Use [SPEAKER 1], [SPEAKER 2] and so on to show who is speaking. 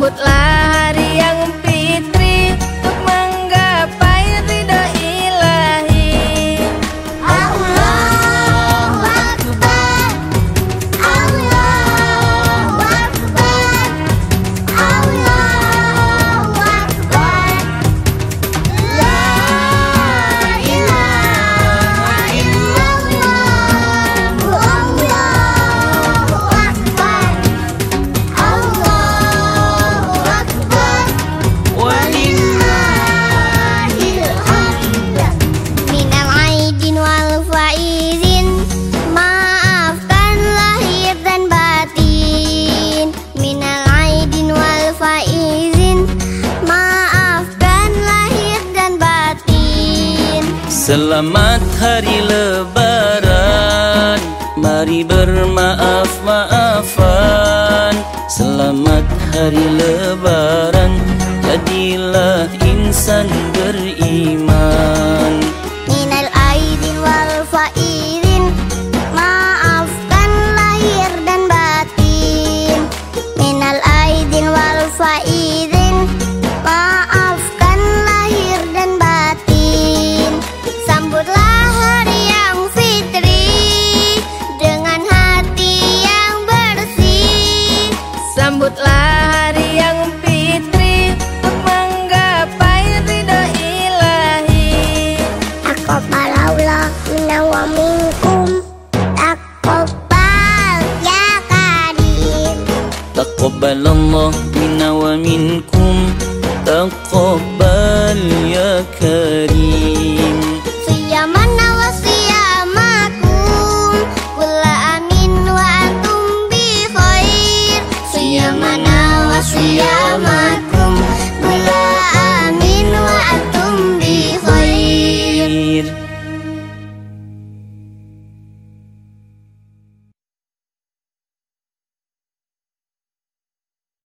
[SPEAKER 1] rambut lah
[SPEAKER 2] Selamat hari lebaran. Mari bermaaf-maafan Selamat hari lebaran. Jadilah insan beriman.
[SPEAKER 3] Assalamualaikum Ya Karim Takobal
[SPEAKER 1] Allah Minna wa minkum Takobal Ya Karim
[SPEAKER 2] Siyamana wa siyamakum Kula amin wa atum bi khair. Siyam